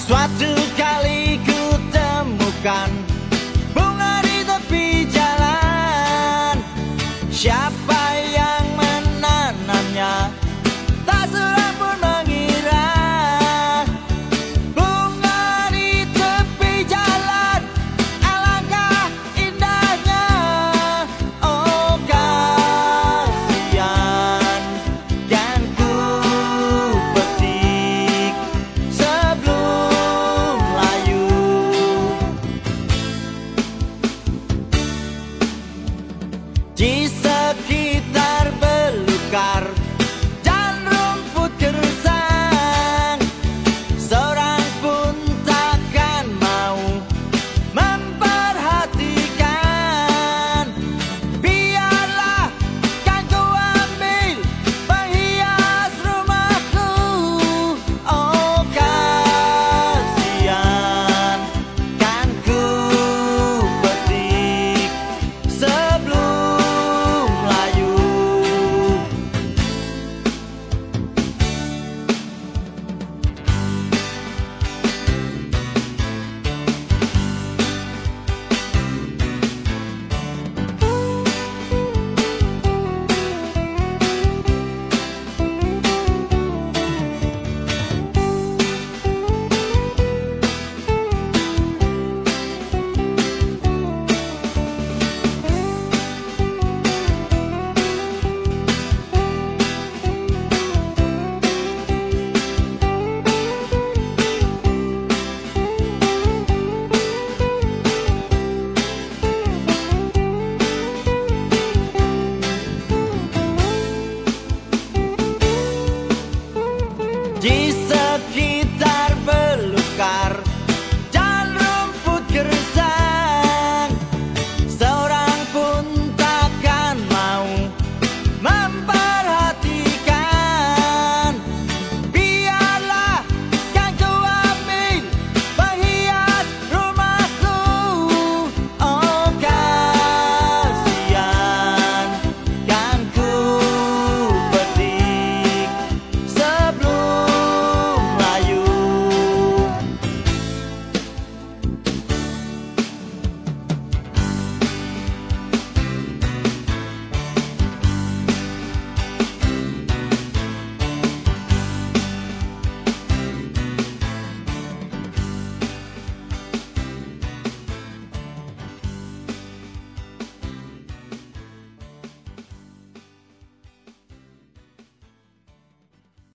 Suatu kali